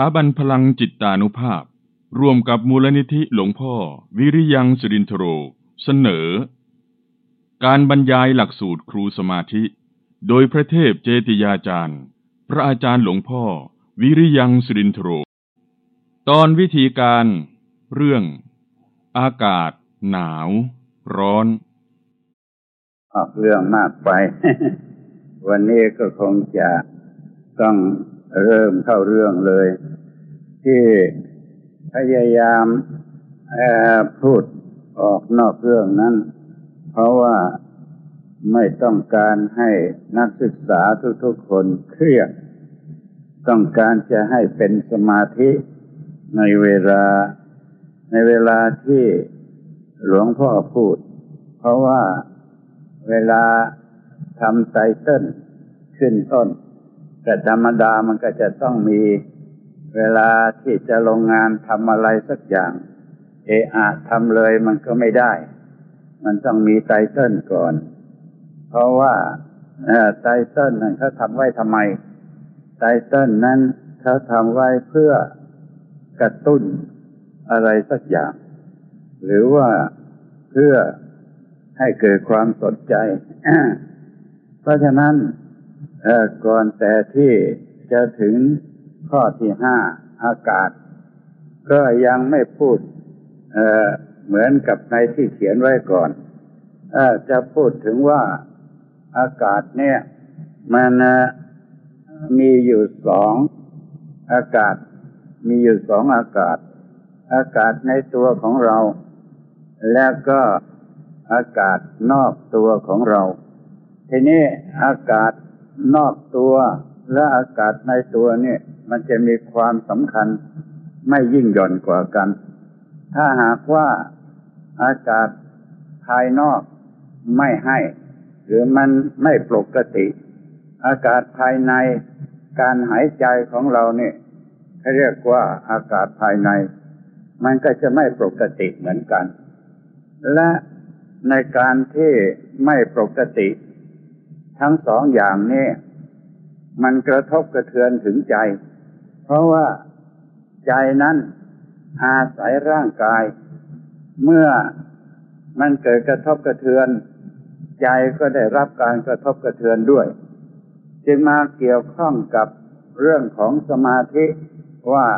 ถาบันพลังจิตตานุภาพ ร่วมกับมูลนิธิหลวงพ่อ วิริยังสุรินทโร เสนอ การบรรยายหลักสูตรครูสมาธิ โดยพระเทพเจติยาจารย์ พระอาจารย์หลวงพ่อ วิริยังสุรินทโร ตอนวิธีการ เรื่อง อากาศ หนาว ร้อนออกเรื่องมากไป วันนี้ก็คงจะต้องเริ่มเข้าเรื่องเลย ที่พยายามพูดออกนอกเรื่องนั้น เพราะว่าไม่ต้องการให้นักศึกษาทุกๆคนเครียด ต้องการจะให้เป็นสมาธิในเวลาในเวลาที่หลวงพ่อพูด เพราะว่าเวลาทำไตเติ้ลขึ้นต้น แต่ธรรมดามันก็จะต้องมี เวลาที่จะลงงานทำอะไรสักอย่าง เออะทำเลยมันก็ไม่ได้ มันต้องมีไตเติ้ลก่อน เพราะว่าไตเติ้ลนั้นเขาทำไว้ทำไม ไตเติ้ลนั้นเขาทำไว้เพื่อกระตุ้นอะไรสักอย่าง หรือว่าเพื่อให้เกิดความสนใจ เพราะฉะนั้นก่อนแต่ที่จะถึง ข้อที่ห้าอากาศ ก็ยังไม่พูดเเหมือนกับในที่เขียนไว้ก่อนอจะพูดถึงว่าอากาศเนี่ย มันมีอยู่สองอากาศ มีอยู่สองอากาศ อากาศในตัวของเรา แล้วก็อากาศนอกตัวของเรา ทีนี้อากาศนอกตัว และอากาศในตัวนี่มันจะมีความสำคัญไม่ยิ่งหย่อนกว่ากัน ถ้าหากว่าอากาศภายนอกไม่ให้ หรือมันไม่ปกติ อากาศภายในการหายใจของเราเนี่ยเขาเรียกว่าอากาศภายใน มันก็จะไม่ปกติเหมือนกัน และในการที่ไม่ปกติ ทั้งสองอย่างนี้ มันกระทบกระเทือนถึงใจ เพราะว่าใจนั้นอาศัยร่างกาย เมื่อมันเกิดกระทบกระเทือน ใจก็ได้รับการกระทบกระเทือนด้วย จึงมาเกี่ยวข้องกับเรื่องของสมาธิว่า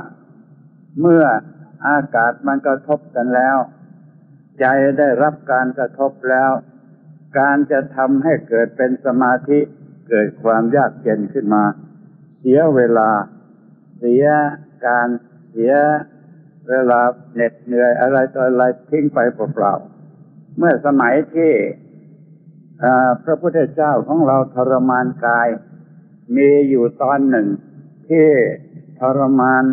เมื่ออากาศมันกระทบกันแล้ว ใจได้รับการกระทบแล้ว การจะทำให้เกิดเป็นสมาธิ เกิดความยากเย็นขึ้นมา เสียเวลา เสียการเสียเวลาเหน็ดเหนื่อยอะไรต่ออะไรทิ้งไปเปล่าๆเมื่อสมัยที่พระพุทธเจ้าของเราทรมานกาย มีอยู่ตอนหนึ่ง ที่ทรมาน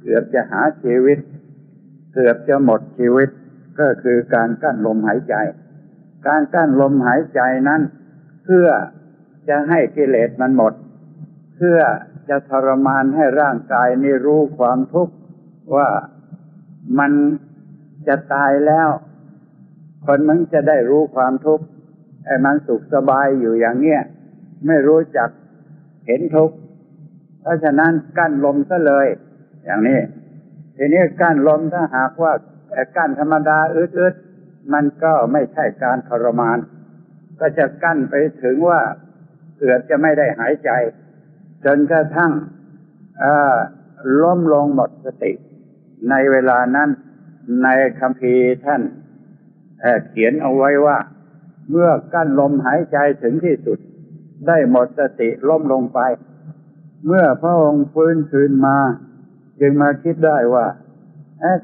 เกือบจะหาชีวิต เกือบจะหมดชีวิตก็คือการกั้นลมหายใจ การกั้นลมหายใจนั้น เพื่อ จะให้กิเลสมันหมด เพื่อจะทรมานให้ร่างกายนี่รู้ความทุกข์ว่ามันจะตายแล้ว คนมันจะได้รู้ความทุกข์ไอ้มันสุขสบายอยู่อย่างเงี้ยไม่รู้จักเห็นทุกข์เพราะฉะนั้นกั้นลมซะเลย อย่างนี้ทีนี้กั้นลมถ้าหากว่ากั้นธรรมดาอึดๆมันก็ไม่ใช่การทรมาน ก็จะกั้นไปถึงว่า กือบจะไม่ได้หายใจ จนกระทั่งล้มลงหมดสติ ในเวลานั้นในคำพีท่านเขียนเอาไว้ว่า เมื่อกั้นลมหายใจถึงที่สุด ได้หมดสติล้มลงไป เมื่อพระองค์ฟื้นคืนมา จึงมาคิดได้ว่า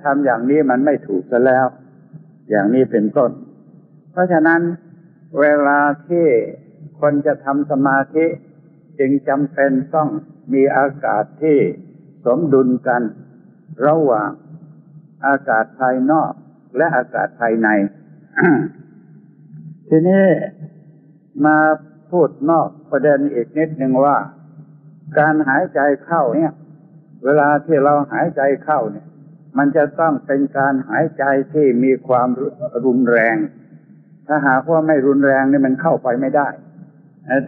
ทำอย่างนี้มันไม่ถูกซะแล้ว อย่างนี้เป็นต้น เพราะฉะนั้นเวลาที่ คนจะทำสมาธิจึงจำเป็นต้องมีอากาศที่สมดุลกัน ระหว่างอากาศภายนอกและอากาศภายใน ทีนี้มาพูดนอกประเด็นอีกนิดหนึ่งว่า การหายใจเข้าเนี่ย เวลาที่เราหายใจเข้าเนี่ย มันจะต้องเป็นการหายใจที่มีความรุนแรง ถ้าหากว่าไม่รุนแรงนี่มันเข้าไปไม่ได้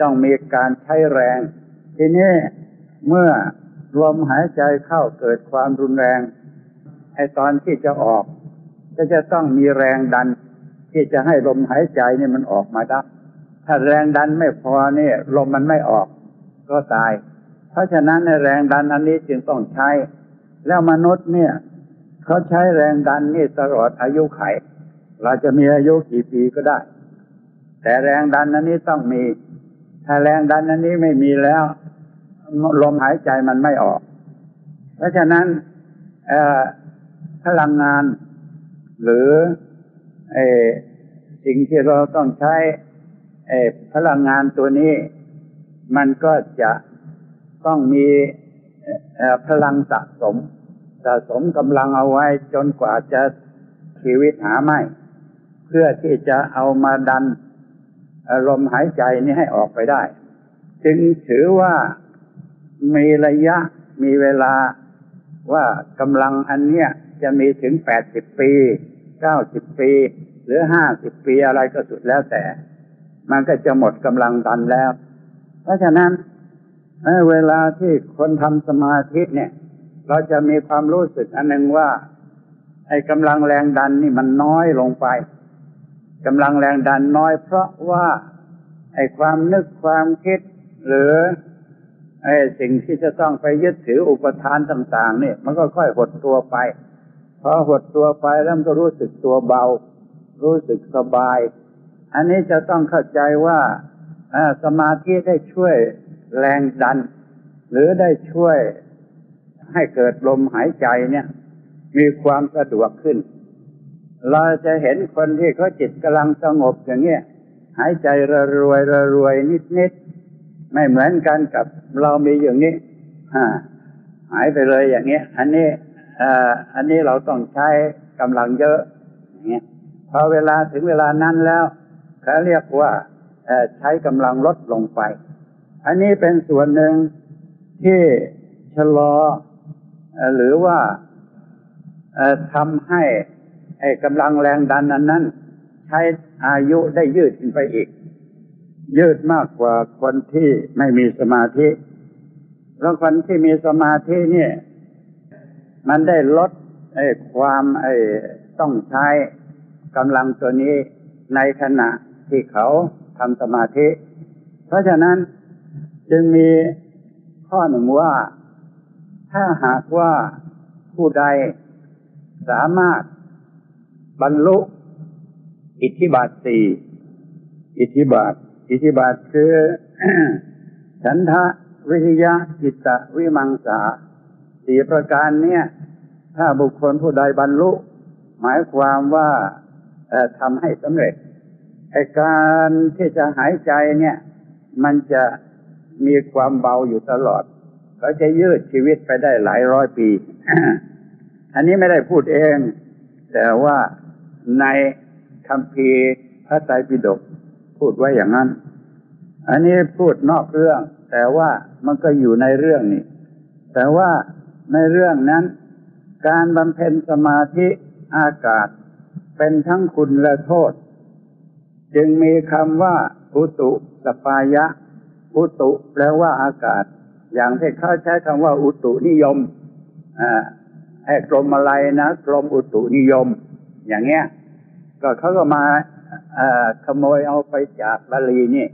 ต้องมีการใช้แรง ทีนี้เมื่อลมหายใจเข้าเกิดความรุนแรงไอตอนที่จะออก ก็จะต้องมีแรงดัน ที่จะให้ลมหายใจนี่มันออกมาได้ถ้าแรงดันไม่พอเนี่ยลมมันไม่ออก ก็ตาย เพราะฉะนั้นในแรงดันอันนี้จึงต้องใช้ แล้วมนุษย์เนี่ย เขาใช้แรงดันนี่ตลอดอายุไข เราจะมีอายุกี่ปีก็ได้ แต่แรงดันอันนี้ต้องมี ถ้าแรงดันอันนี้ไม่มีแล้ว ลมหายใจมันไม่ออก เพราะฉะนั้นพลังงาน หรือสิ่งที่เราต้องใช้พลังงานตัวนี้ มันก็จะต้องมีพลังสะสม สะสมกำลังเอาไว้จนกว่าจะชีวิตหาไม่ เพื่อที่จะเอามาดัน ลมหายใจนี้ให้ออกไปได้ จึงถือว่ามีระยะมีเวลาว่ากำลังอันเนี้ยจะมีถึงแปดสิบปีเก้าสิบปี หรือห้าสิบปีอะไรก็สุดแล้วแต่ มันก็จะหมดกำลังดันแล้ว เพราะฉะนั้นเวลาที่คนทำสมาธิเนี่ย เราจะมีความรู้สึกอันหนึ่งว่าไอ้กำลังแรงดันนี่มันน้อยลงไป กำลังแรงดันน้อย เพราะว่าไอ้ความนึกความคิด หรือไอ้สิ่งที่จะต้องไปยึดถืออุปทานต่าง ๆ เนี่ย มันก็ค่อยหดตัวไปพอหดตัวไปแล้วมันก็รู้สึกตัวเบา รู้สึกสบาย อันนี้จะต้องเข้าใจว่าสมาธิได้ช่วยแรงดัน หรือได้ช่วยให้เกิดลมหายใจเนี่ย มีความสะดวกขึ้น เราจะเห็นคนที่เขาจิตกำลังสงบอย่างเงี้ยหายใจระรวยระรวยนิดนิดไม่เหมือนกันกับเรามีอย่างนี้หายไปเลยอย่างเงี้ย อันนี้อันนี้เราต้องใช้กำลังเยอะอย่างเงี้ยพอเวลาถึงเวลานั้นแล้วเขาเรียกว่าใช้กำลังลดลงไป อันนี้เป็นส่วนหนึ่งที่ชะลอหรือว่าทำให้ กำลังแรงดันนั้นนั้น ใช้อายุได้ยืดขึ้นไปอีก ยืดมากกว่าคนที่ไม่มีสมาธิ แล้วคนที่มีสมาธิเนี่ย มันได้ลดไอ้ความไอ้ต้องใช้กำลังตัวนี้ในขณะที่เขาทำสมาธิ เพราะฉะนั้นจึงมีข้อหนึ่งว่า ถ้าหากว่าผู้ใดสามารถ บรรลุอิทธิบาทสี่อิทธิบาท อิทธิบาทคือฉันทะวิทยาจิตตวิมังสาสี่ประการเนี่ย ถ้าบุคคลผู้ใดบรรลุ หมายความว่าทำให้สำเร็จไอการที่จะหายใจเนี่ย มันจะมีความเบาอยู่ตลอด ก็จะยืดชีวิตไปได้หลายร้อยปี อันนี้ไม่ได้พูดเอง แต่ว่า ในคำพีพระไตรปิฎกพูดไว้อย่างนั้น อันนี้พูดนอกเรื่อง แต่ว่ามันก็อยู่ในเรื่องนี้แต่ว่าในเรื่องนั้น การบำเพ็ญสมาธิอากาศเป็นทั้งคุณและโทษ จึงมีคำว่าอุตุสปายะอุตุแปลว่าอากาศ อย่างที่เขาใช้คำว่าอุตุนิยมอ่าไอ้กรมอะไรนะกรมอุตุนิยม อย่างเงี้ย ก็เขาก็มาขโมยเอาไปจากบาลีนี่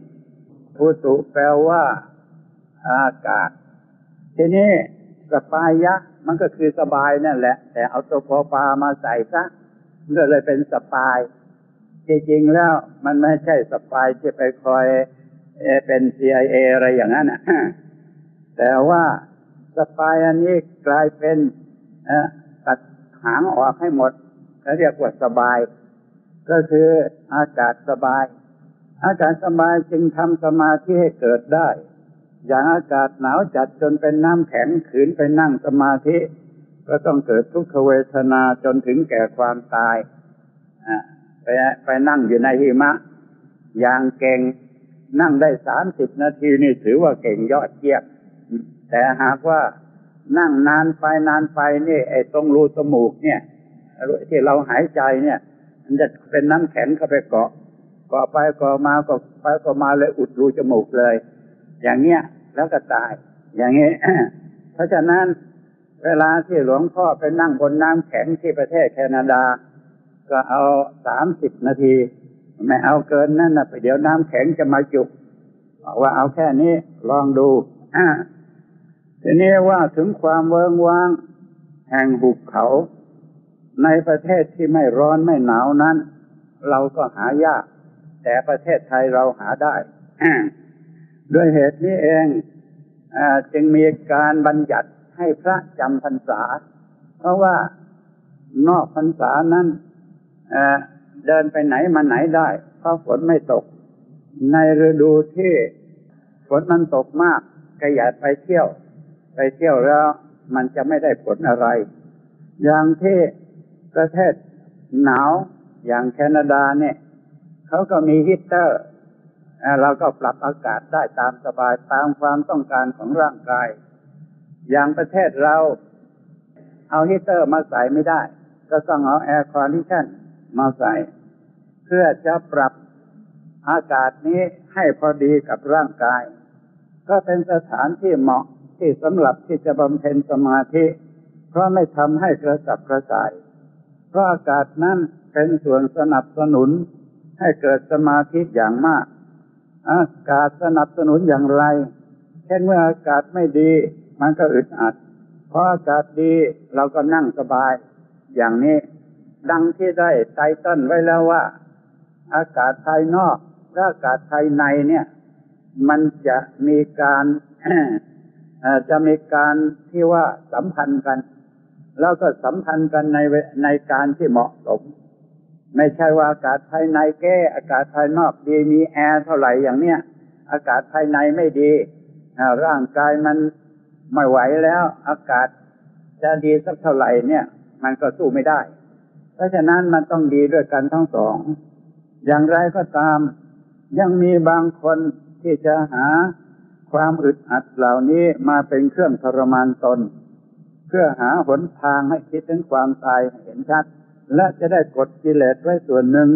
อุตุแปลว่าอากาศ ทีนี้สัปปายะ มันก็คือสบายนั่นแหละ แต่เอาตัวพอปลามาใส่ซะก็เลยเป็น spy จริงๆแล้วมันไม่ใช่ spy ที่ไปคอยเป็น CIA อะไรอย่างนั้นนะแต่ว่าสปายอันนี้กลายเป็นตัดหางออกให้หมด เขาเรียกว่าสบาย ก็คืออากาศสบาย อากาศสบายจึงทำสมาธิให้เกิดได้ อย่างอากาศหนาวจัดจนเป็นน้ำแข็งขืนไปนั่งสมาธิ ก็ต้องเกิดทุกขเวทนาจนถึงแก่ความตายไปไปนั่งอยู่ในหิมะ อย่างเก่งนั่งได้สามสิบนาทีนี่ถือว่าเก่งยอดเยี่ยมแต่หากว่านั่งนานไปนานไปนี่ไอ้ตรงรูจมูกเนี่ย ที่เราหายใจเนี่ย มันจะเป็นน้ำแข็งเข้าไปเกาะเกาะไปเกาะมาก็ไปเก็มาเลยอุดรูจมูกเลย อย่างเงี้ยแล้วก็ตาย อย่างนี้เพเพราะฉะนั้นเวลาที่หลวงพ่อไปนั่งบนน้ำแข็งที่ประเทศแคนาดา ก็เอาสามสิบนาที ไม่เอาเกินนั่นนะไปเดี๋ยวน้ำแข็งจะมาจุกบอกว่าเอาแค่นี้ลองดูทีนี้ว่าถึงความเวิงว่าง แห่งหุบเขา ในประเทศที่ไม่ร้อนไม่หนาวนั้น เราก็หายาก แต่ประเทศไทยเราหาได้ ด้วยเหตุนี้เองอจึงมีการบัญญัติให้พระจำพรรษา เพราะว่านอกพรรษานั้นเดินไปไหนมาไหนได้เพราะฝนไม่ตก ในฤดูที่ฝนมันตกมากก็อย่าไปเที่ยว ไปเที่ยวแล้วมันจะไม่ได้ผลอะไร อย่างที่ ประเทศหนาวอย่างแคนาดาเนี่ยเขาก็มีฮีตเตอร์เราก็ปรับอากาศได้ตามสบายตามความต้องการของร่างกาย อย่างประเทศเราเอาฮีเตอร์มาใส่ไม่ได้ ก็ต้องเอา air condition มาใส่ เพื่อจะปรับอากาศนี้ให้พอดีกับร่างกาย ก็เป็นสถานที่เหมาะที่สำหรับที่จะบำเพ็ญสมาธิ เพราะไม่ทำให้กระสับกระส่าย เพราะอากาศนั้นเป็นส่วนสนับสนุนให้เกิดสมาธิอย่างมาก อากาศสนับสนุนอย่างไร เช่นเมื่ออากาศไม่ดี มันก็อึดอัด เพออากาศดีเราก็นั่งสบาย อย่างนี้ ดังที่ได้ไตเติ้ลไว้แล้วว่า อากาศภายนอกและอากาศภายในเนี่ย มันจะมีการจะมีการที่ว่าสัมพันธ์กัน แล้วก็สัมพันธ์กันในในการที่เหมาะสม ไม่ใช่ว่าอากาศภายในแก้อากาศภายนอกดีมีแอร์เท่าไหร่อย่างเนี้ยอากาศภายในไม่ดีร่างกายมันไม่ไหวแล้ว อากาศจะดีสักเท่าไหร่เนี่ย มันก็สู้ไม่ได้ เพราะฉะนั้นมันต้องดีด้วยกันทั้งสอง อย่างไรก็ตาม ยังมีบางคนที่จะหาความอึดอัดเหล่านี้มาเป็นเครื่องทรมานตน เพื่อหาหนทางให้คิดถึงความตายเห็นชัด และจะได้กดกิเลสไว้ส่วนหนึ่ง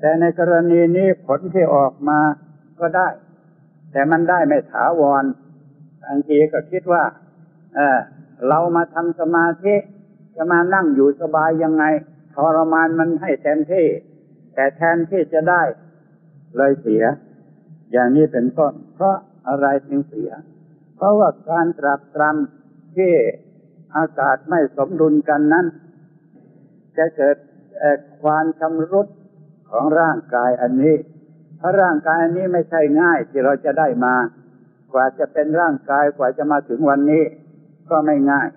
แต่ในกรณีนี้ผลที่ออกมาก็ได้ แต่มันได้ไม่ถาวรบางทีก็คิดว่า เออเรามาทำสมาธิจะมานั่งอยู่สบายยังไงทรมานมันให้เต็มที่ แต่แทนที่จะได้ เลยเสีย อย่างนี้เป็นต้นเพราะอะไรจึงเสีย เพราะว่าการตรับตรำที่ อากาศไม่สมดุลกันนั้น จะเกิดความชำรุดของร่างกายอันนี้ เพราะร่างกายอันนี้ไม่ใช่ง่ายที่เราจะได้มา กว่าจะเป็นร่างกายกว่าจะมาถึงวันนี้ ก็ไม่ง่าย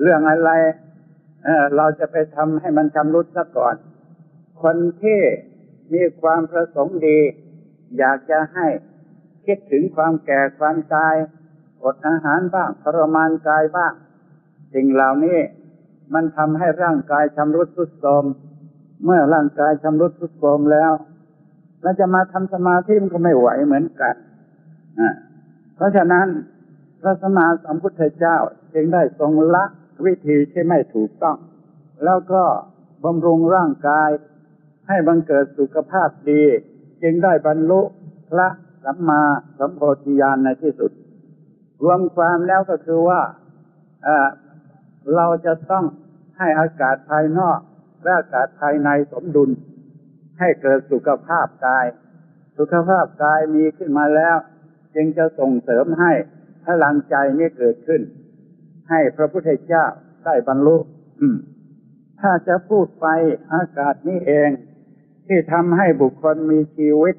เรื่องอะไรเเราจะไปทำให้มันชำรุดซะก่อน คนที่มีความประสงค์ดี อยากจะให้คิดถึงความแก่ความตายอดอาหารบ้างทรมานกายบ้าง สิ่งเหล่านี้มันทำให้ร่างกายชำรุดทรุดโทรมเมื่อร่างกายชำรุดทรุดโทรมแล้วเราจะมาทำสมาธิมันก็ไม่ไหวเหมือนกันเพราะฉะนั้นพระสมมาสัมพุทธเจ้าจึงได้ทรงละวิธีที่ไม่ถูกต้อง แล้วก็บำรุงร่างกายให้บังเกิดสุขภาพดี จึงได้บรรลุพระสัมมาสัมโพธิญาณในที่สุด รวมความแล้วก็คือว่า เราจะต้องให้อากาศภายนอก และอากาศภายในสมดุล ให้เกิดสุขภาพกาย สุขภาพกายมีขึ้นมาแล้ว จึงจะส่งเสริมให้พลังใจนี้เกิดขึ้น ให้พระพุทธเจ้าได้บรรลุถ้าจะพูดไปอากาศนี้เอง ที่ทำให้บุคคลมีชีวิต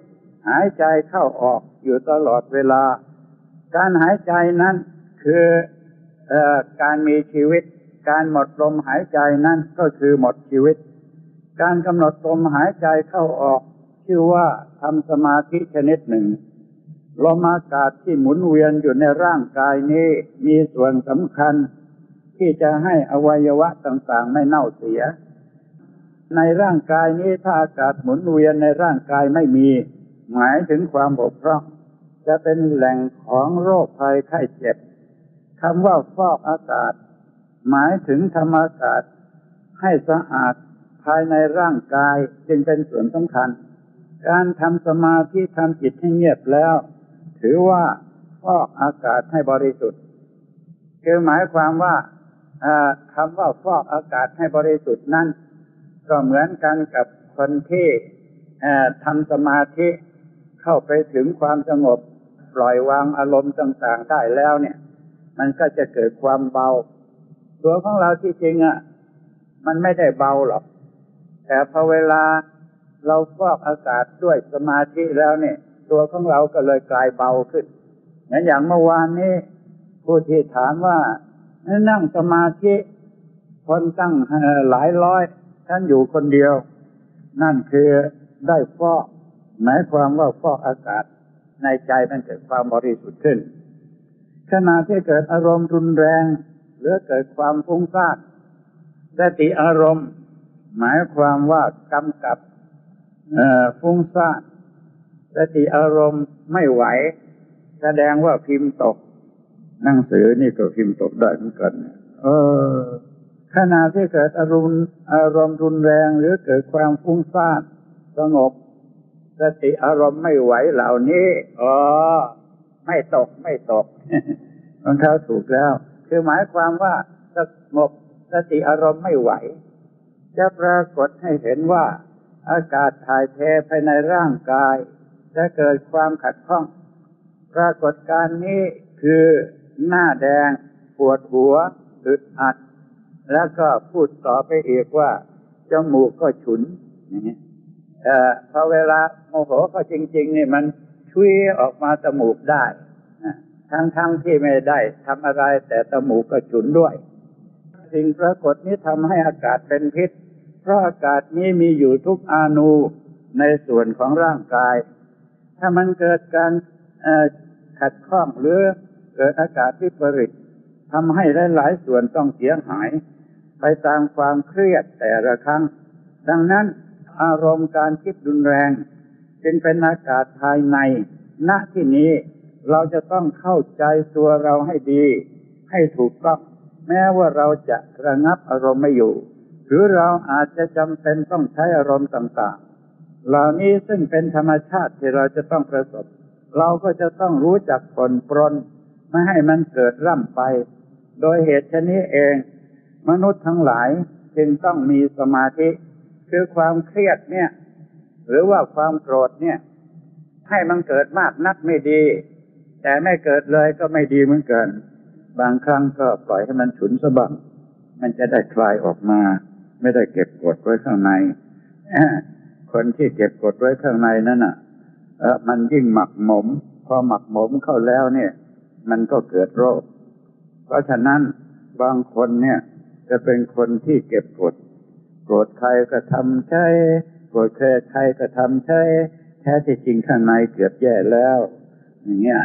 หายใจเข้าออกอยู่ตลอดเวลา การหายใจนั้นคืออการมีชีวิต การหมดลมหายใจนั่นก็คือหมดชีวิต การกำหนดลมหายใจเข้าออก ชื่อว่าทำสมาธิชนิดหนึ่งลมอากาศที่หมุนเวียนอยู่ในร่างกายนี้ มีส่วนสำคัญ ที่จะให้อวัยวะต่างๆ ไม่เน่าเสีย ในร่างกายนี้ถ้าอากาศหมุนเวียนในร่างกายไม่มี หมายถึงความบกพร่อง จะเป็นแหล่งของโรคภัยไข้เจ็บคำว่าฟอกอากาศ หมายถึงธรรมอากาศให้สะอาดภายในร่างกายจึงเป็นส่วนสำคัญ การทำสมาธิทำจิตให้เงียบแล้ว ถือว่าฟอกอากาศให้บริสุทธิ์ คือหมายความว่าคำว่าฟอกอากาศให้บริสุทธิ์นั้น ก็เหมือนกันกับคนที่ทำสมาธิเข้าไปถึงความสงบ ปล่อยวางอารมณ์ต่าง ๆ ได้แล้วเนี่ย มันก็จะเกิดความเบา ตัวของเราที่จริงอะ มันไม่ได้เบาหรอก แต่พอเวลาเราฟอกอากาศด้วยสมาธิแล้วเนี่ย ตัวของเราก็เลยกลายเบาขึ้นเหมือนอย่างเมื่อวานนี้ผู้ที่ถามว่านั่งสมาธิคนตั้งหลายร้อยท่านอยู่คนเดียว นั่นคือได้ฟอกหมายความว่าฟอกอากาศในใจมันเกิดความบริสุทธิ์ขึ้นขณะที่เกิดอารมณ์รุนแรง หรือเกิดความฟุ้งซ่านสติอารมณ์ หมายความว่ากำกับฟุ้งซ่านสติอารมณ์ไม่ไหว แสดงว่าพิมพ์ตก หนังสือนี่ก็พิมพ์ตกได้เหมือนกันเออขณะที่เกิดอารมณ์อารมณ์รุนแรงหรือเกิดความฟุ้งซ่านสงบ สติอารมณ์ไม่ไหวเหล่านี้อ๋อไม่ตกไม่ตกมันเข้าถูกแล้ว คือหมายความว่าสงบสติอารมณ์ไม่ไหว จะปรากฏให้เห็นว่า อากาศถ่ายเทภายในร่างกาย จะเกิดความขัดข้อง ปรากฏการนี้คือหน้าแดง ปวดหัวอึดอัด แล้วก็พูดต่อไปอีกว่าจมูกก็ฉุนอ่างนี้เอ่อพอเวลาโมโหก็จริง ๆ นี่มันช่วยออกมาจมูกได้ ทั้งๆทที่ไม่ได้ทำอะไรแต่จมูกก็ฉุนด้วย สิ่งปรากฏนี้ทำให้อากาศเป็นพิษ เพราะอากาศนี้มีอยู่ทุกอนูในส่วนของร่างกาย ถ้ามันเกิดการขัดข้องหรือเกิดอากาศวิปริตทำให้หลายๆส่วนต้องเสียหาย ไปตามความเครียดแต่ละครั้ง ดังนั้นอารมณ์การคิดรุนแรง จึงเป็นอากาศภายในณที่นี้ เราจะต้องเข้าใจตัวเราให้ดี ให้ถูกต้อง แม้ว่าเราจะระงับอารมณ์ไม่อยู่ หรือเราอาจจะจำเป็นต้องใช้อารมณ์ต่างๆ เหล่านี้ซึ่งเป็นธรรมชาติที่เราจะต้องประสบ เราก็จะต้องรู้จักผลปรนไม่ให้มันเกิดร่ำไป โดยเหตุชนี้เอง มนุษย์ทั้งหลายจึงต้องมีสมาธิ คือความเครียดเนี่ย หรือว่าความโกรธเนี่ย ให้มันเกิดมากนักไม่ดี แต่ไม่เกิดเลยก็ไม่ดีเหมือนกัน บางครั้งก็ปล่อยให้มันฉุนสะบังมันจะได้คลายออกมา ไม่ได้เก็บกดไว้ข้างใน คนที่เก็บกดไว้ข้างในนั่นอะเออมันยิ่งหมักหมม พอหมักหมมเข้าแล้วเนี่ย มันก็เกิดโรค เพราะฉะนั้นบางคนเนี่ย จะเป็นคนที่เก็บกดโกรธใครก็ทำใช่โกรธใครใครก็ทำใช่แท้ที่จริงข้างในเกือบแย่แล้ว อย่างเงี้ย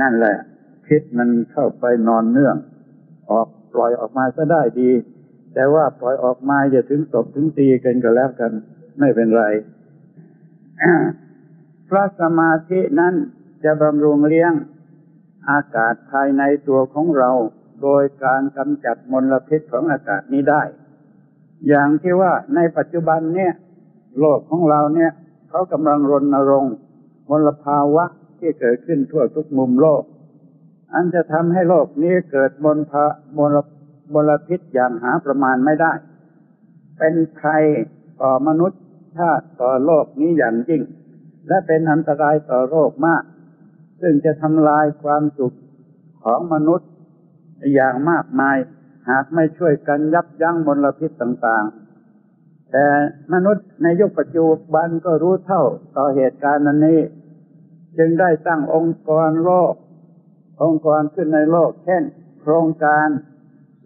นั่นแหละพิษมันเข้าไปนอนเนื่อง ออกปล่อยออกมาก็ได้ดี แต่ว่าปล่อยออกมาอย่าถึงตบถึงตีกันก็แล้วกัน ไม่เป็นไรพระสมาธินั้นจะบำรุงเลี้ยงอากาศภายในตัวของเรา โดยการกำจัดมลพิษของอากาศนี้ได้ อย่างที่ว่าในปัจจุบันเนี่ย โลกของเราเนี่ย เขากำลังรณรงค์มลภาวะ ที่เกิดขึ้นทั่วทุกมุมโลก อันจะทำให้โลกนี้เกิดมลภามลมลพิษอย่างหาประมาณไม่ได้ เป็นภัยต่อมนุษย์ชาติต่อโลกนี้อย่างยิ่ง และเป็นอันตรายต่อโลกมาก ซึ่งจะทำลายความสุขของมนุษย์อย่างมากมาย หากไม่ช่วยกันยับยั้งมลพิษต่างๆ แต่มนุษย์ในยุคปัจจุบันก็รู้เท่าต่อเหตุการณ์นั้นนี้ จึงได้ตั้งองค์กรโลก องค์กรขึ้นในโลก เช่น โครงการ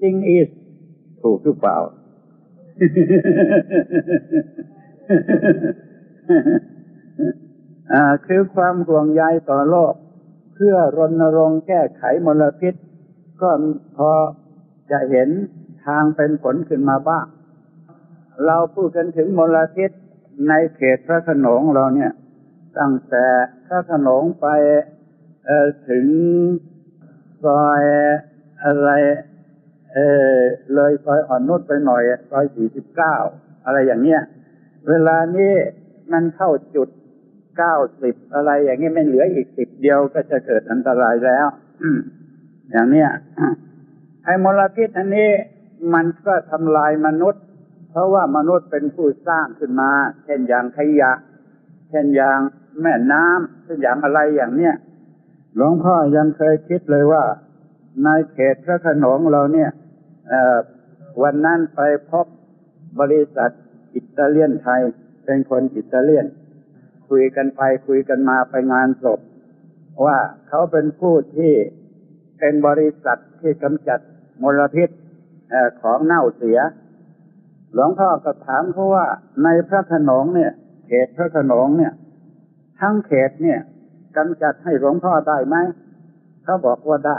จิงอีสถูกหรือเปล่า คือความห่วงใยต่อโลก เพื่อรณรงค์แก้ไขมลพิษ ก็พอจะเห็นทางเป็นผลขึ้นมาบ้าง เราพูดกันถึงมลพิษในเขตพระขนงเราเนี่ย ตั้งแต่พระขนงไปถึงซอยอะไร เออเลยซอยอ่อนนุชไปหน่อยซอยสี่สิบเก้าอะไรอย่างเงี้ย เวลานี้มันเข้าจุดเก้าสิบอะไร อย่างเงี้ยไม่เหลืออีกสิบเดียวก็จะเกิดอันตรายแล้วอย่างเนี้ยไอ้มลพิษอันนี้มันก็ทำลายมนุษย์ เพราะว่ามนุษย์เป็นผู้สร้างขึ้นมา เช่นอย่างขยะ เช่นอย่าง แม่น้ำเช่นอย่างอะไรอย่างเนี้ยหลวงพ่อยังเคยคิดเลยว่า ในเขตพระขนงเราเนี่ยวันนั้นไปพบบริษัทอิตาเลียนไทย เป็นคนอิตาเลียน คุยกันไปคุยกันมาไปงานศพ ว่าเขาเป็นผู้ที่เป็นบริษัทที่กำจัดมลพิษของเน่าเสีย หลวงพ่อก็ถามเขาว่าในพระขนงเนี่ย เขตพระขนงเนี่ย ทั้งเขตเนี่ยกำจัดให้หลวงพ่อได้ไหมเขาบอกว่าได้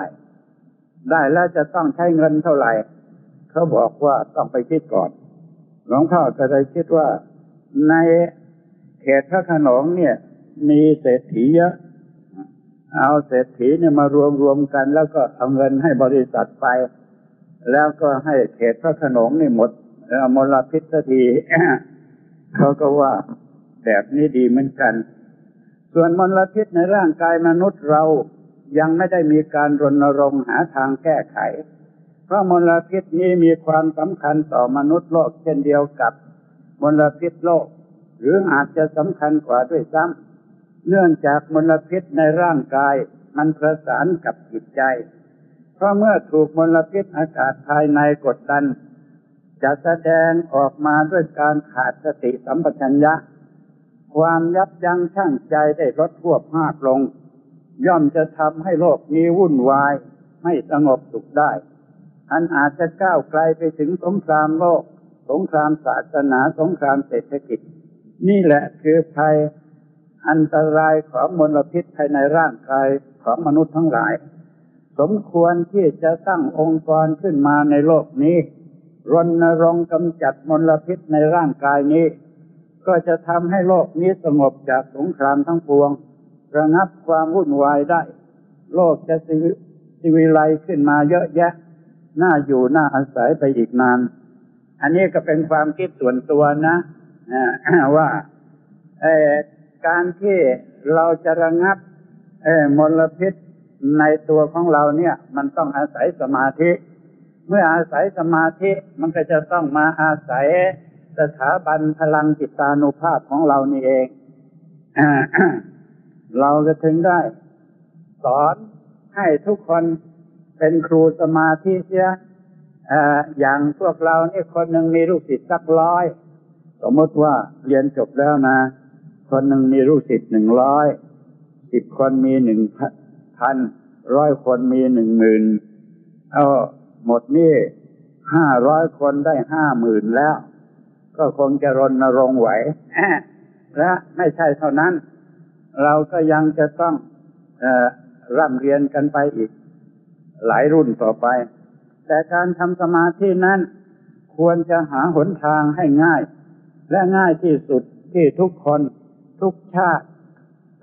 ได้แล้วจะต้องใช้เงินเท่าไหร่เขาบอกว่าต้องไปคิดก่อน หลวงพ่อก็เลยคิดว่าในเขตพระขนงเนี่ย มีเศรษฐีเยอะ เอาเศรษฐีเนี่ยมารวมรวมกัน แล้วก็เอาเงินให้บริษัทไป แล้วก็ให้เขตพระขนงนี่หมดมลพิษทีเขาก็ว่าแบบนี้ดีเหมือนกัน ส่วนมลพิษในร่างกายมนุษย์เรายังไม่ได้มีการรณรงค์หาทางแก้ไข เพราะมลพิษนี้มีความสำคัญต่อมนุษย์โลกเช่นเดียวกับมลพิษโลก หรืออาจจะสำคัญกว่าด้วยซ้ำเนื่องจากมลพิษในร่างกายมันประสานกับจิตใจ เพราะเมื่อถูกมลพิษอากาศภายในกดดัน จะแสดงออกมาด้วยการขาดสติสัมปชัญญะ ความยับยั้งชั่งใจได้ลดทั่วภาคลง ย่อมจะทำให้โลกนี้วุ่นวาย ไม่สงบสุขได้ อันอาจจะก้าวไกลไปถึงสงครามโลก สงครามศาสนาสงครามเศรษฐกิจ นี่แหละคือภัยอันตรายของมลพิษภายในร่างกายของมนุษย์ทั้งหลาย สมควรที่จะตั้งองค์กรขึ้นมาในโลกนี้รณรงค์กำจัดมลพิษในร่างกายนี้ ก็จะทำให้โลกนี้สงบจากสงครามทั้งปวง ระงับความวุ่นวายได้ โลกจะสิวิไลขึ้นมาเยอะแยะ น่าอยู่น่าอาศัยไปอีกนาน อันนี้ก็เป็นความคิดส่วนตัวนะว่าการที่เราจะระงับมลพิษในตัวของเราเนี่ย มันต้องอาศัยสมาธิ เมื่ออาศัยสมาธิมันก็จะต้องมาอาศัย สถาบันพลังจิตานุภาพของเรานี่เอง เราจะถึงได้ สอนให้ทุกคนเป็นครูสมาธิเสียอย่างพวกเรานี่คนหนึ่งมีลูกศิษย์สักร้อย สมมติว่าเรียนจบแล้วนะ คนหนึ่งมีลูกศิษย์หนึ่งร้อยสิบคนมีหนึ่งพันร้อยคนมีหนึ่งหมื่นเอาหมดนี่ห้าร้อยคนได้ห้าหมื่นแล้ว ก็คงจะรณรงค์ไหวและไม่ใช่เท่านั้น เราก็ยังจะต้องอร่ำเรียนกันไปอีก หลายรุ่นต่อไป แต่การทำสมาธินั้น ควรจะหาหนทางให้ง่าย และง่ายที่สุดที่ทุกคน ทุกชาติ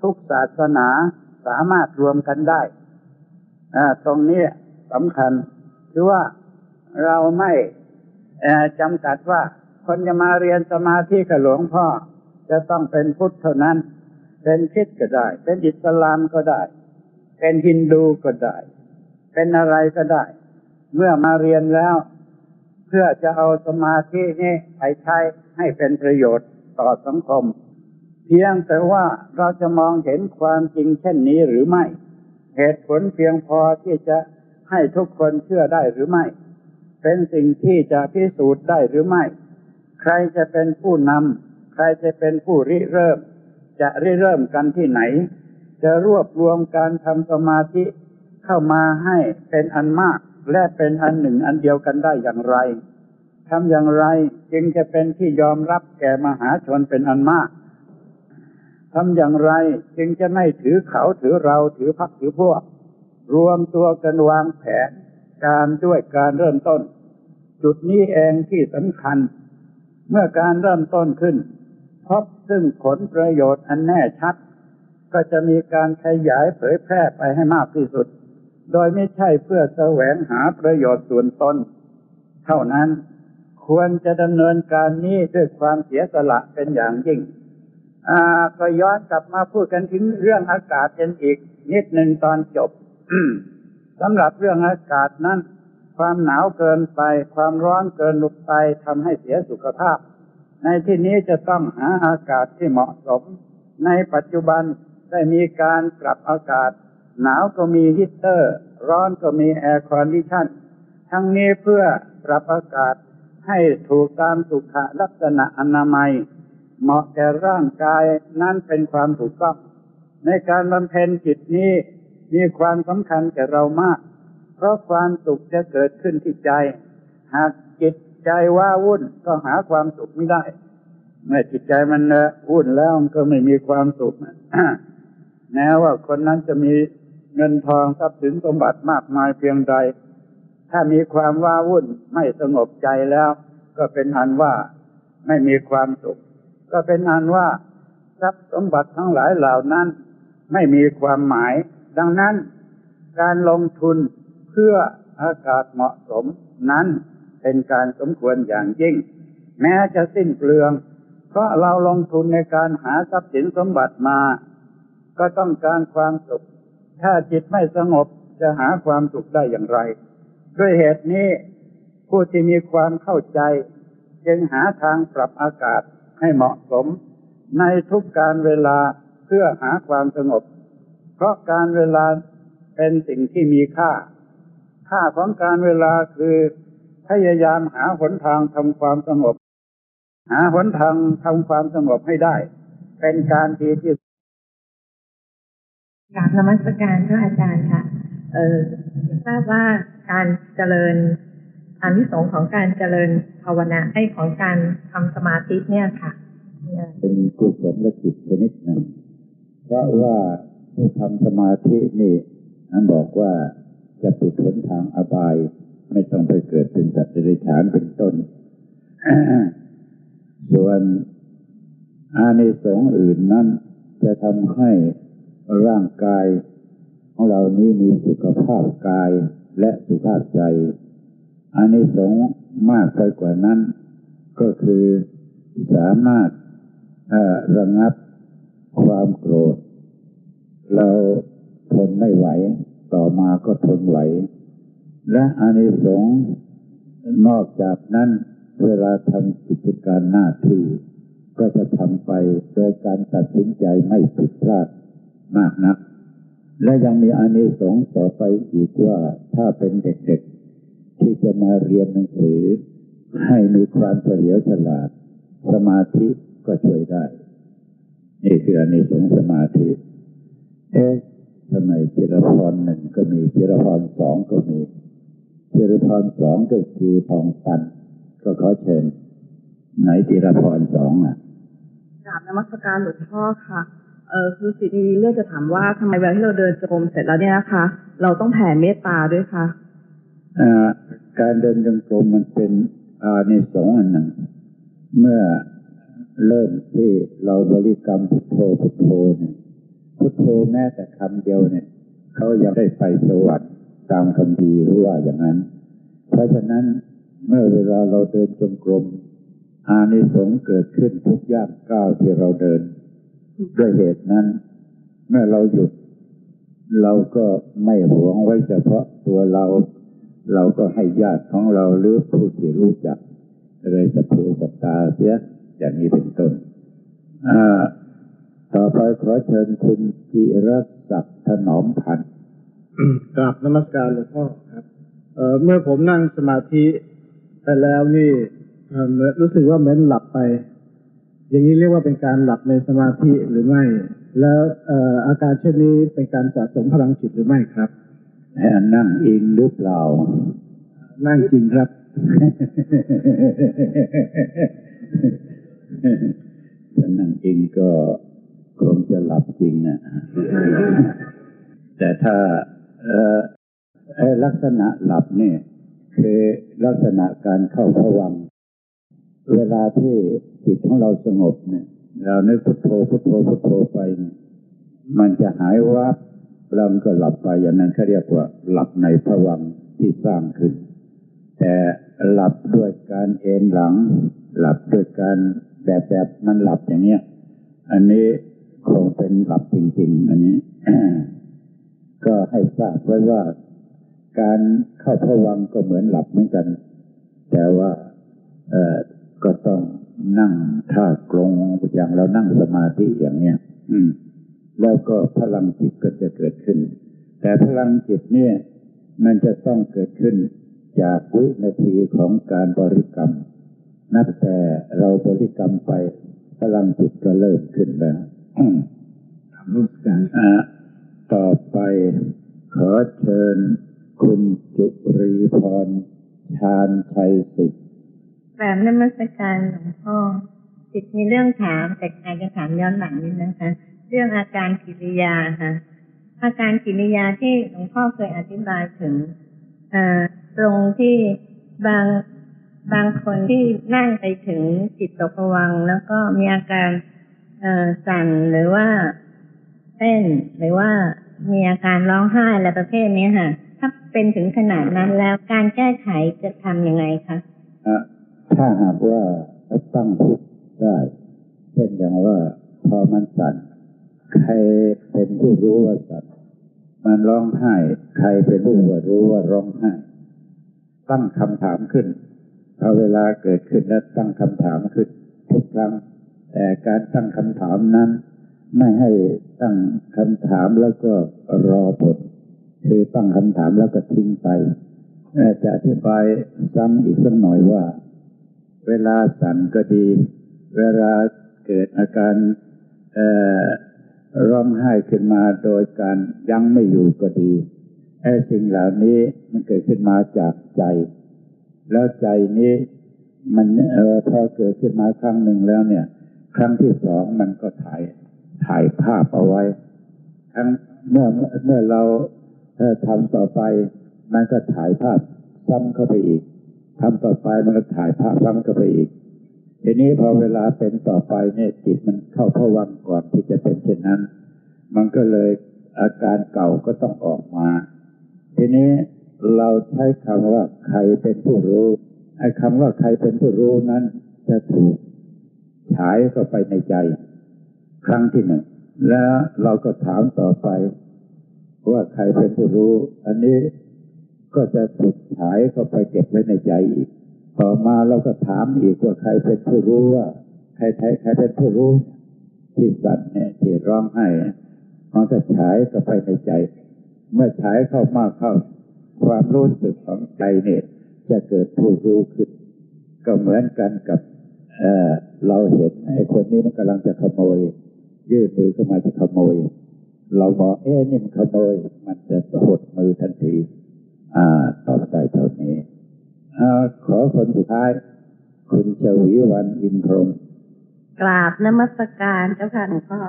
ทุกศาสนาสามารถรวมกันได้ตรงนี้สำคัญ คือว่าเราไม่จำกัดว่า คนจะมาเรียนสมาธิกับหลวงพ่อ จะต้องเป็นพุทธเท่านั้น เป็นคิดก็ได้ เป็นอิสลามก็ได้ เป็นฮินดูก็ได้ เป็นอะไรก็ได้ เมื่อมาเรียนแล้ว เพื่อจะเอาสมาธินี้ไปใช้ให้เป็นประโยชน์ต่อสังคม เพียงแต่ว่าเราจะมองเห็นความจริงเช่นนี้หรือไม่ เหตุผลเพียงพอที่จะให้ทุกคนเชื่อได้หรือไม่ เป็นสิ่งที่จะพิสูจน์ได้หรือไม่ ใครจะเป็นผู้นำ ใครจะเป็นผู้ริเริ่ม จะริเริ่มกันที่ไหน จะรวบรวมการทำสมาธิเข้ามาให้เป็นอันมาก และเป็นอันหนึ่งอันเดียวกันได้อย่างไรทำอย่างไรจึงจะเป็นที่ยอมรับแก่มหาชนเป็นอันมากทำอย่างไรจึงจะไม่ถือเขาถือเราถือพักถือพวก รวมตัวกันวางแผนการด้วยการเริ่มต้น จุดนี้เองที่สำคัญ เมื่อการเริ่มต้นขึ้น พบซึ่งผลประโยชน์อันแน่ชัด ก็จะมีการขยายเผยแพร่ไปให้มากที่สุด โดยไม่ใช่เพื่อแสวงหาประโยชน์ส่วนตนเท่านั้นควรจะดำเนินการนี้ด้วยความเสียสละเป็นอย่างยิ่งอ่าก็ย้อนกลับมาพูดกันถึงเรื่องอากาศกันอีก นิดหนึ่งตอนจบสำหรับเรื่องอากาศนั้น ความหนาวเกินไป ความร้อนเกินลงไปทำให้เสียสุขภาพ ในที่นี้จะต้องหาอากาศที่เหมาะสม ในปัจจุบันได้มีการปรับอากาศ หนาวก็มีฮีเตอร์ ร้อนก็มี air condition ทั้งนี้เพื่อปรับอากาศให้ถูกตามสุขลักษณะอนามัย เหมาะแก่ร่างกายนั้นเป็นความถูกต้อง ในการบำเพ็ญจิตนี้มีความสำคัญแก่เรามาก ราะความสุขจะเกิดขึ้นที่ใจ หากจิตใจว่าวุ่นก็หาความสุขไม่ได้ เมื่อจิตใจมันวุ่นแล้วก็ไม่มีความสุขแม้ว่าคนนั้นจะมีเงินทองทรัพย์สินสมบัติมากมายเพียงใด ถ้ามีความว้าวุ่นไม่สงบใจแล้ว ก็เป็นอันว่าไม่มีความสุข ก็เป็นอันว่าทรัพย์สมบัติทั้งหลายเหล่านั้น ไม่มีความหมาย ดังนั้น การลงทุน เพื่ออากาศเหมาะสมนั้นเป็นการสมควรอย่างยิ่ง แม้จะสิ้นเปลือง เพราะเราลงทุนในการหาทรัพย์สินสมบัติมา ก็ต้องการความสุข ถ้าจิตไม่สงบจะหาความสุขได้อย่างไร ด้วยเหตุนี้ ผู้ที่มีความเข้าใจ จึงหาทางปรับอากาศให้เหมาะสม ในทุกการเวลาเพื่อหาความสงบ เพราะการเวลาเป็นสิ่งที่มีค่า ค่าของการเวลาคือพยายามหาหนทางทำความสงบ หาหนทางทำความสงบให้ได้ เป็นการดีที่กราบนมัสการพระอาจารย์ค่ะ เออทราบว่าการเจริญอานิสงส์ของการเจริญภาวนาให้ของการทำสมาธิเนี่ยค่ะเนี่ยเป็นกุศลจิตชนิดหนึ่งเพราะว่าผู้ทำสมาธินี่นั้นบอกว่า จะปิดหนทางอบาย ไม่ต้องไปเกิดเป็นสัตว์เดรัจฉานเป็นต้น ส่วนอานิสงส์อื่นนั้น จะทำให้ร่างกายของเรานี้มีสุขภาพกายและสุขภาพใจอานิสงส์มากไปกว่านั้น ก็คือสามารถระงับความโกรธ เราทนไม่ไหว ต่อมาก็ทนไหว และอานิสงส์นอกจากนั้นเวลาทำกิจการหน้าที่ ก็จะทำไปโดยการตัดสินใจไม่ผิดพลาดมากนัก และยังมีอานิสงส์ต่อไปอีกว่าถ้าเป็นเด็กๆ ที่จะมาเรียนหนังสือ ให้มีความเฉลียวฉลาด สมาธิก็ช่วยได้ นี่คืออานิสงส์สมาธิ เอ๊ะ ทำไมจิรพรหนึ่งก็มีจิรพรสองก็มีจิรพรสองก็คือทองปันก็ขอเชิญไหนจิรพรสองอะกราบนมัสการหลวงพ่อค่ะเออคือสิทธิเรื่องจะถามว่าทำไมเวลาที่เราเดินจงกรมเสร็จแล้วเนี่ยนะคะ เราต้องแผ่เมตตาด้วยคะอ่าการเดินจงกรมมันเป็นอานิสงส์อันหนึ่งเมื่อเริ่มที่เราบริกรรมพุทโธพุทโธเนี่ย พุทโธแม้แต่คำเดียวเนี่ยเขายังได้ไปสวรรค์ตามคำพีหรู้ว่าอย่างนั้น เพราะฉะนั้นเมื่อเวลาเราเดินจงกรมอานิสงส์เกิดขึ้นทุกย่างก้าวที่เราเดิน ด้วยเหตุนั้น เมื่อเราหยุด เราก็ไม่หวงไว้เฉพาะตัวเรา เราก็ให้ญาติของเราหรือผู้ที่รู้จักเลยสพเพสตตาเสียอย่างนี้เป็นต้นอ่า ต่อไปขอเชิญคุณจิรศักดิ์ถนอมพันธ์กราบนมัสการหลวงพ่อครับเอ่อเมื่อผมนั่งสมาธิไปแล้วนี่เอ่อเหมือนรู้สึกว่าเหมือนหลับไป อย่างนี้เรียกว่าเป็นการหลับในสมาธิหรือไม่ แล้วเอ่ออาการเช่นนี้เป็นการสะสมพลังจิตหรือไม่ครับให้อันนั่งอิงหรือเปล่า นั่งจริงครับถ้านั่งอิงก็ คงจะหลับจริงนะแต่ถ้าเอ่อลักษณะหลับเนี่ยคือลักษณะการเข้าผวัง เวลาที่จิตของเราสงบเนี่ย เรานึกพุทโธพุทโธพุทโธไปเนี่ยมันจะหายวับแล้วมันก็หลับไปอย่างนั้นเขาเรียกว่าหลับในผวังที่สร้างขึ้น แต่หลับด้วยการเอนหลัง หลับด้วยการแบบแบบมันหลับอย่างเงี้ย อันนี้ คงเป็นหลับจริงๆ อันนี้ ก็ให้ทราบไว้ว่าการเข้าพวังก็เหมือนหลับเหมือนกัน แต่ว่าเออก็ต้องนั่งท่ากลงอย่างเรานั่งสมาธิอย่างเนี้ยอืม แล้วก็พลังจิตก็จะเกิดขึ้น แต่พลังจิตเนี่ย มันจะต้องเกิดขึ้นจากวินาทีของการบริกรรม นับแต่เราบริกรรมไปพลังจิตก็เริ่มขึ้นแล้ว อืมทำรู้การอะต่อไปขอเชิญคุณจุรีพรชาญชัยสิทธิ์กราบนมัสการหลวงพ่อจิตมีเรื่องถามแต่อาจจะถามย้อนหลังนิดนะคะ เรื่องอาการกิริยาค่ะ อาการกิริยาที่หลวงพ่อเคยอธิบายถึงตรงที่บางบางคนที่นั่งไปถึงจิตตกวัง แล้วก็มีอาการ สั่นหรือว่าเต้นหรือว่ามีอาการร้องไห้อะไรประเภทนี้ค่ะ ถ้าเป็นถึงขนาดนั้นแล้วการแก้ไขจะทำยังไงคะถ้าหากว่าตั้งพุทธได้เช่นอย่างว่าพอมันสั่นใครเป็นผู้รู้ว่าสั่นมันร้องไห้ ใครเป็นผู้ว่ารู้ว่าร้องไห้ ตั้งคำถามขึ้นพอเวลาเกิดขึ้นแล้วตั้งคำถามขึ้นทุกครั้ง แต่การตั้งคำถามนั้น ไม่ให้ตั้งคำถามแล้วก็รอผลคือตั้งคำถามแล้วก็ทิ้งไปจะอธิบายซ้ำอีกสักหน่อยว่า เวลาสั่นก็ดี เวลาเกิดอาการร้องไห้ขึ้นมาโดยการยั้งไม่อยู่ก็ดีไอ้สิ่งเหล่านี้มันเกิดขึ้นมาจากใจ แล้วใจนี้ มันเออพอเกิดขึ้นมาครั้งหนึ่งแล้วเนี่ย ครั้งที่สองมันก็ถ่ายถ่ายภาพเอาไว้ ครั้งเมื่อเมื่อเราทำต่อไป มันก็ถ่ายภาพซ้ำเข้าไปอีกทำต่อไปมันก็ถ่ายภาพซ้ำเข้าไปอีกทีนี้พอเวลาเป็นต่อไปเนี่ยจิตมันเข้าพวังก่อนที่จะเป็นเช่นนั้น มันก็เลยอาการเก่าก็ต้องออกมา ทีนี้เราใช้คำว่าใครเป็นผู้รู้ไอ้คำว่าใครเป็นผู้รู้นั้นจะถูก ฉายเข้าไปในใจ ครั้งที่หนึ่ง แล้วเราก็ถามต่อไป ว่าใครเป็นผู้รู้ อันนี้ก็จะถูกฉายเข้าไปเก็บไว้ในใจอีก ต่อมาเราก็ถามอีกว่าใครเป็นผู้รู้ว่าใครใครใครเป็นผู้รู้ ที่สัตว์เนี่ยที่ร้องไห้มันก็ฉายเข้าไปในใจ เมื่อฉายเข้ามากเข้า ความรู้สึกของใจเนี่ยจะเกิดผู้รู้ขึ้น ก็เหมือนกันกับ เออเราเห็นไอ้คนนี้มันกำลังจะขโมย ยื่นมือเข้ามาจะขโมย เราบอกเอ๊ะนี่มันขโมย มันจะหดมือทันที อ่าต่อไปเท่านี้อขอคนสุดท้าย คุณชวีวันอินพรหมกราบนมัสการเจ้าค่ะหลวงพ่อ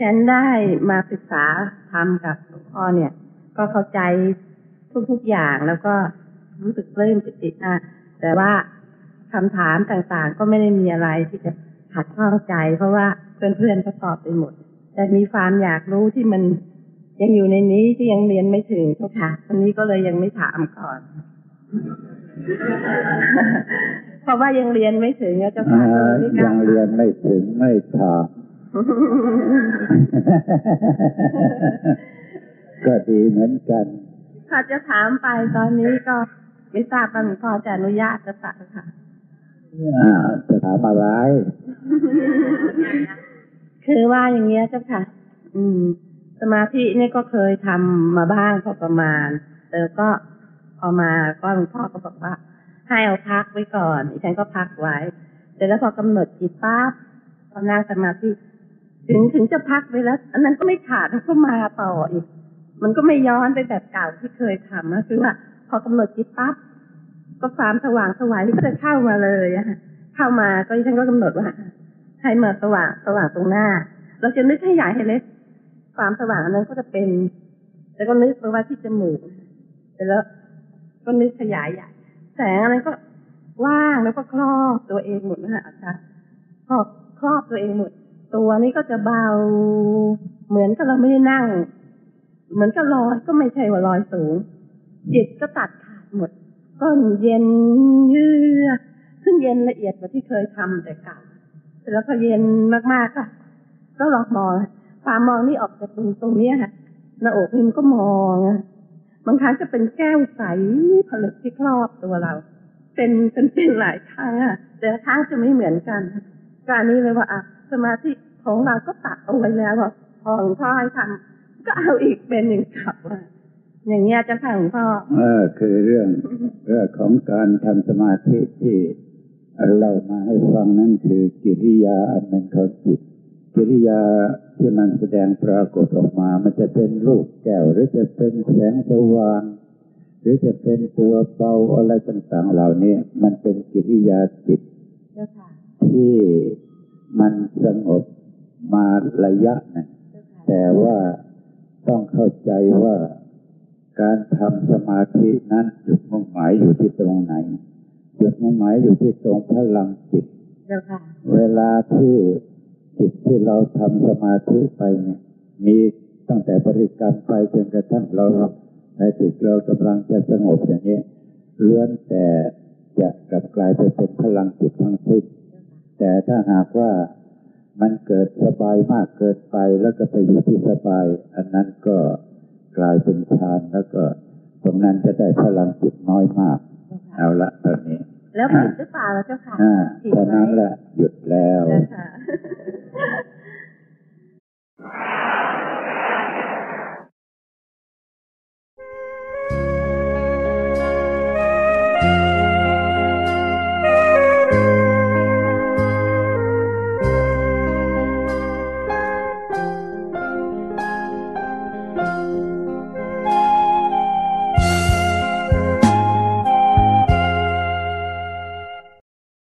ฉันได้มาศึกษาธรรมกับหลวงพ่อเนี่ย ก็เข้าใจทุกๆอย่างแล้วก็รู้สึกปลื้มปิตินะแต่ว่า คำถามต่างๆ ก็ไม่ได้มีอะไรที่จะขัดข้องใจ เพราะว่าเพื่อนๆก็ตอบไปหมด แต่มีความอยากรู้ที่มันยังอยู่ในนี้ที่ยังเรียนไม่ถึงเจ้าค่ะวันนี้ก็เลยยังไม่ถามก่อน เพราะว่ายังเรียนไม่ถึงนะเจ้าอ่าค่ะก็เลไม่กยัล้างเรียนไม่ถึงไม่ถามก็ดีเหมือนกันค่ะจะถามไปตอนนี้ก็ไม่ทราบว่าหลวงพ่อจะอนุญาตจะตัดค่ะอ่า จะถามอะไร คือว่าอย่างเงี้ยเจ้าค่ะ อืม สมาธินี่ก็เคยทำมาบ้างพอประมาณแต่ก็พอมาก็หลวงพ่อก็บอกว่า ให้เอาพักไว้ก่อนดิฉันก็พักไว้แต่แล้วพอกำหนดจิตปั๊บพอนั่งสมาธิถึงถึงจะพักไปแล้ว อันนั้นก็ไม่ขาดมันก็มาต่ออีก มันก็ไม่ย้อนไปแบบเก่าที่เคยทำนะคือว่า พอกำหนดจิตปั๊บ ก็ความสว่างสวายนี่ก็จะเข้ามาเลยอะค่ะเข้ามาก็ดิฉันก็กำหนดว่าให้มาสว่างสว่างตรงหน้า เราจะนึกให้ใหญ่ให้เล็กความสว่างอันนั้นก็จะเป็น แล้วก็นึกไปว่าที่จมูกเสร็จแล้วก็นึกขยายใหญ่แสงอันนั้ก็ว่างแล้วก็ครอบตัวเองหมดนะฮะอาจารย์ครอบครอบตัวเองหมด ตัวนี้ก็จะเบา เหมือนกับเราไม่ได้นั่ง เหมือนกับลอยก็ไม่ใช่ว่าลอยสูงจิตก็ตัดขาดหมด ก็เย็นเยือกซึ่งเย็นละเอียดกว่าที่เคยทำแต่เก่าแล้วพอเย็นมากๆก็ก็ลองมองความมองนี่ออกจากตรงตรงนี้ค่ะหน้าอกนี่มันก็มองอะบางครั้งจะเป็นแก้วใสผลึกที่ครอบตัวเรา เป็นเป็นเป็นหลายครั้งอะแต่ละครั้งจะไม่เหมือนกัน การนี้เลยว่าอะสมาธิของเราก็ตัดเอาไว้แล้วพอหลวงพ่อให้ทำก็เอาอีกเป็นอย่างกลับว่า อย่างเงี้ยเจะค่ะหลวงพ่อเออคือเรื่องเรื่องของการทำสมาธิที่เรามาให้ฟังนั่นคือกิริยาอันหนึ่งของจิตกิริยาที่มันแสดงปรากฏออกมา มันจะเป็นรูปแก้ว หรือจะเป็นแสงสว่าง หรือจะเป็นตัวเบาอะไรต่างๆเหล่านี้ มันเป็นกิริยาจิตเจ้าค่ะที่มันสงบมาระยะหนึงเจ้าค่ะแต่ว่าต้องเข้าใจว่า การทำสมาธินั้นจุดมุ่งหมายอยู่ที่ตรงไหน จุดมุ่งหมายอยู่ที่ตรงพลังจิตเจ้าค่ะเวลาที่จิตที่เราทำสมาธิไปเนี่ย มีตั้งแต่บริกรรมไปจนกระทั่งเราในจิตเรากำลังจะสงบอย่างนี้ล้วนแต่จะกลับกลายไปเป็นพลังจิตทั้งสิ้นแต่ถ้าหากว่ามันเกิดสบายมากเกินไปแล้วก็ไปอยู่ที่สบาย อันนั้นก็ กลายเป็นฌานแล้วก็ ตรงนั้นจะได้พลังจิตน้อยมาก เอาละตอนนี้ แล้วผิดหรือเปล่าล่ะเจ้าค่ะอ่าผิดฉะไหมนั้นแหละหยุดแล้วเจ้าค่ะ